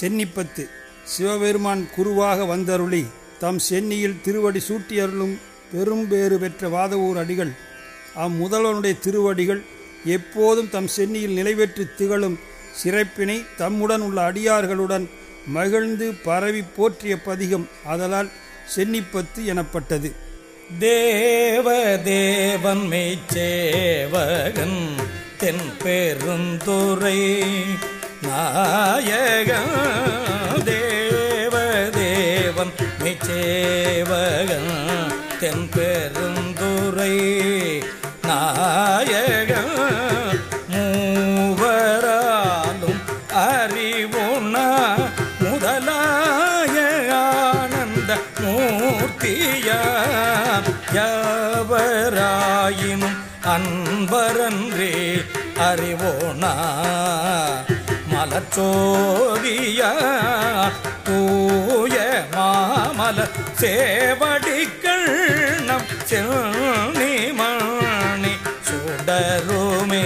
சென்னிப்பத்து. சிவபெருமான் குருவாக வந்தருளி தம் சென்னியில் திருவடி சூட்டியருளும் பெரும்பேறு பெற்ற வாதவூர் அடிகள். அம்முதல்வனுடைய திருவடிகள் எப்போதும் தம் சென்னியில் நிலைபெற்று திகழும் சிறப்பினை தம்முடன் உள்ள அடியார்களுடன் மகிழ்ந்து பரவி போற்றிய பதிகம் அதலால் சென்னிப்பத்து எனப்பட்டது. தேவதேவன் மெய்ச்சேவகன் தென் பெருந்துரை நாயகம் தேவதேவம் மெய்ச்சேவகன் தென்பெருந்துரை நாயகம் மூவராலும் அறிவுணா முதலாய ஆனந்த மூர்த்தியா யாவராயினும் அன்பரன்றே அறிவோனா? மலச்சோதியா தூய மாமல சேவடிகள் நம் செல்னி மணி சுடருமே.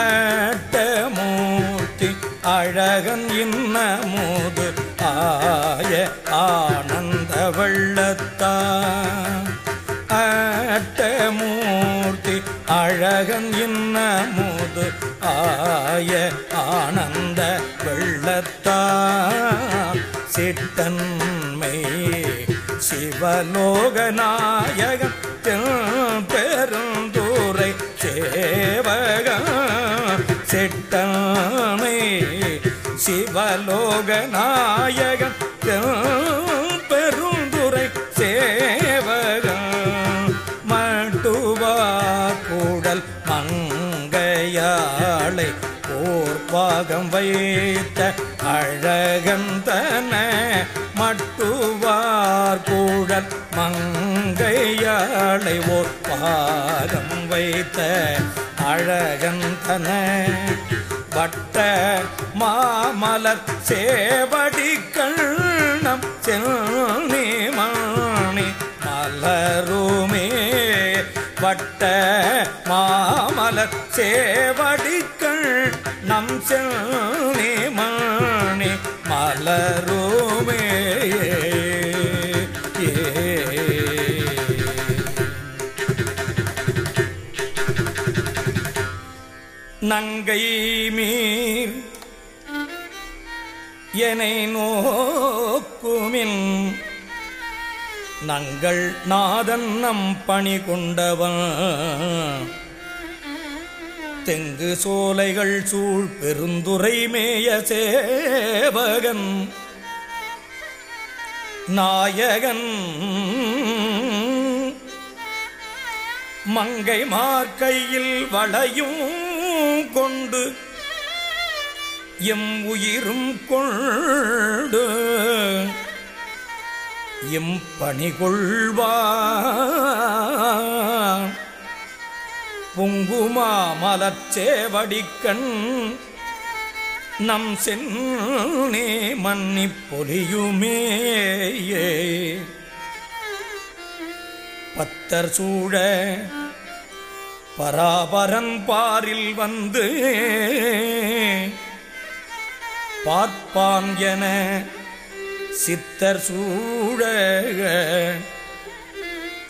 அட்டமூர்த்தி அழகன் இன்னமுது ஆய ஆனந்த வெள்ளத்தா. அட்டமூர்த்தி அழகன் இன்னமுது ஆய ஆனந்த வெள்ளத்தா சிட்டன்மை சிவலோகநாயகம் பெருந்தூரை சேவகன் செட்டாமை சிவலோகநாயகன் பாகம் வைத்த அழகந்தன மட்டுவார் கூடல் மங்கையாளை ஓர் பாகம் வைத்த அழகந்தன வட்ட மாமலர் சேவடி கண்ணம் செல்னி மணி மலருமே வட்ட மாமலர் சேவடிக்கள் நம் செல்னி மணி மலருமே நங்கை மீர் எனை நோக்குமின். நங்கள் நாதன் நம் பணி கொண்டவன் தெங்கு சோலைகள் சூழ் பெருந்துரை மேய சேவகன். நாயகன். மங்கை மார்க்கையில் வளையும் கொண்டு எம் உயிரும் கொண்டு எம் பணி கொள்வான் பொங்குமா மலச்சேவடிக்கண் நம் சென்னே மன்னி பொலியுமே. பத்தர் சூழ பராபரன்பாரில் வந்து பார்ப்பான் என சித்தர் சூழ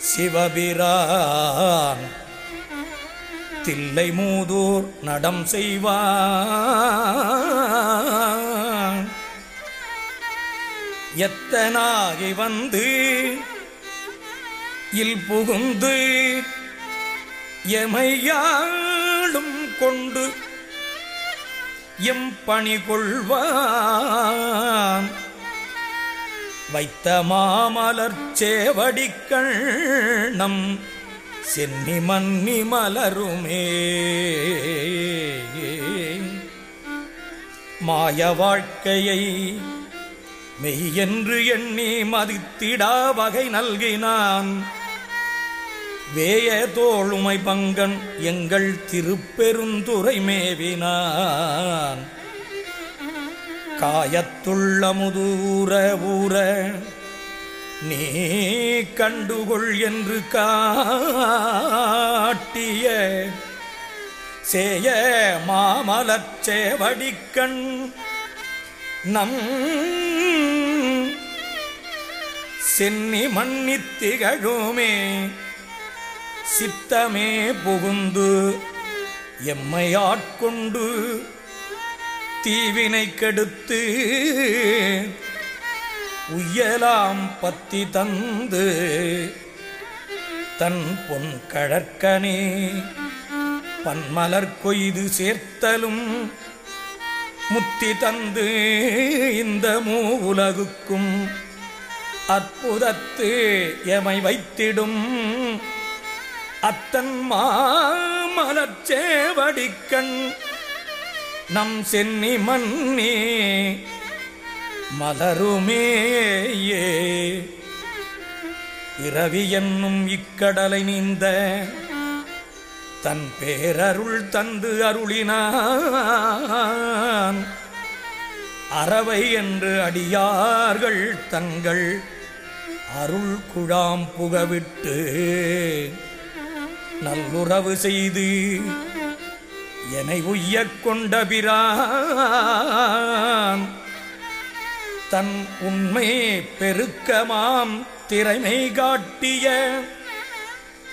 சிவபிரான். தில்லை மூதூர் நடம் செய்வான். எத்தனாகி வந்து இல் புகுந்து எமையாளும் கொண்டு எம் பணி கொள்வான். வைத்த மாமலர் சேவடிக்கள் நம் சென்னி மன்னி மலருமே. மாய வாழ்க்கையை மெய்யென்று எண்ணி மதித்திடா வகை நல்கினான். வேய தோழுமை பங்கன் எங்கள் திருப்பெருந்துரை மேவினான். காயத்துள்ள முதூர ஊர நீ கண்டுகொள் என்று காட்டிய சேய மாமலச்சேவடிக்கண் நம் சென்னி மன்னித்திகழுமே சித்தமே புகுந்து எம்மை ஆட்கொண்டு தீவினை கெடுத்து உய்யலாம் பத்தி தந்து தன் பொன் கழற்கனே பன்மலர் கொய்து சேர்த்தலும் முத்தி தந்து இந்த மூவுலகுக்கும் அற்புதத்து எமை வைத்திடும் அத்தன் மாமலச்சேவடிக்கண் நம் சென்னி மன்னே மலருமேயே. பிறவி என்னும் இக்கடலை நீந்த தன் பேரருள் தந்து அருளினான். அறவை என்று அடியார்கள் தங்கள் அருள் குழாம் புகவிட்டு நல்லுறவு செய்து என்னை உய்யக் கொண்ட பிரான். தன் உண்மை பெருக்கமாம் திறமை காட்டிய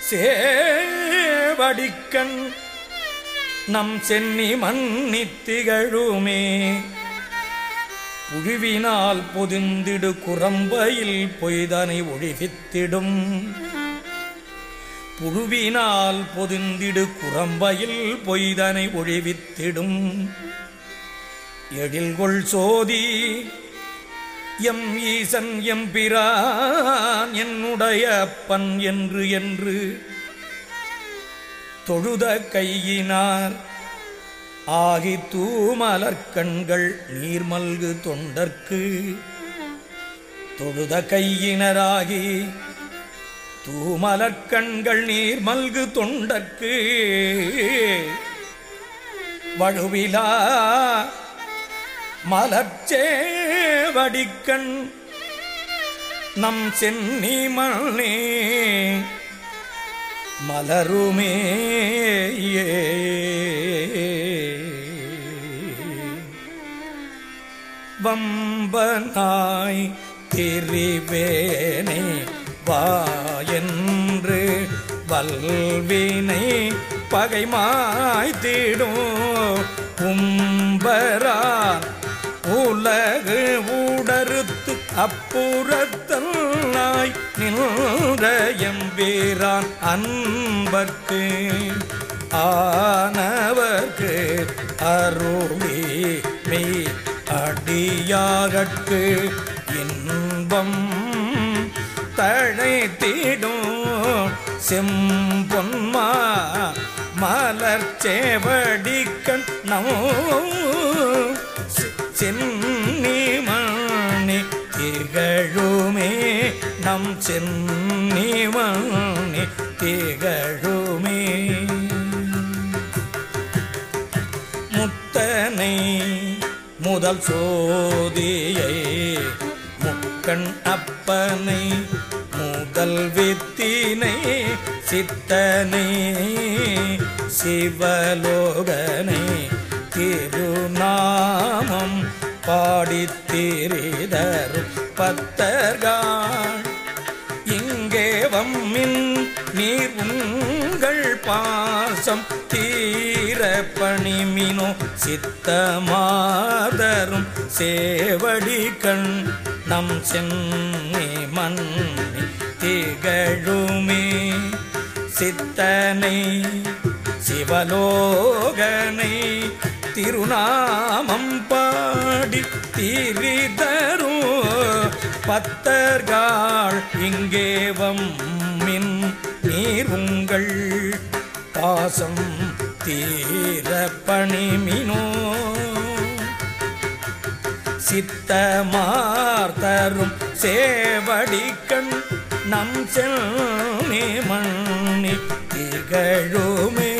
சேவடிக்கண் நம் சென்னி மன்னி திகழுமே. புழுவினால் பொதிந்திடு குரம்பையில் பொய்தனை ஒழிவித்திடும். புழுவினால் பொதிந்திடு குரம்பையில் பொய்தனை ஒழிவித்திடும். எழில்கொள் சோதி எம் ஈசன் எம்பிரான் என்னுடைய அப்பன் என்று என்று தொழுத கையினார். ஆகி தூமலர்கண்கள் நீர்மல்கு தொண்டர்க்கு தொழுத கையினராகி தூமலர்கண்கள் நீர்மல்கு தொண்டற்கு. வழுவிலா மலர்ச்சேவடிக்கண் நம் சென்னி மல்லே மலருமே வம்பனாய் திரிவேனே வா வல்வினை பகைமாய் தேடும் கும்பரான் அழகு ஊடறுத்து அப்புறத்தல்லாய் நின்ற எம்பீரான் அன்பர்க்கு ஆனவர்க்கு அருளி மெய் அடியாகட்கு. இன்பம் தழைத்திடும் செம்பொன்மா மலர் சேவடிக்கண் நமோ சென்னி மணி திகழுமே நம் சென்னி மணி திகழுமே முத்தனை முதல் சோதியை முக்கண் அப்பனை முதல் வித்தினை சித்தனை சிவலோகனை திருநாமம் பாடித்திரிதரும் பத்தர்கள் இங்கே வம்மின் நீர் உங்கள் பாசம் தீர பணிமினோ சித்தமாதரும் சேவடி கண் நம் சென்னி மண்ணி திகழுமே. சித்தனை சிவலோகனை திருநாமம் பாடி திரிதரும் பத்தர்கள் இங்கேவம் வம்மின் நீர் உங்கள் பாசம் தீர பணிமினோ. சித்தமார்த்தரும் சேவடிக்கண் நம் செல்னி மண்ணி திகழுமே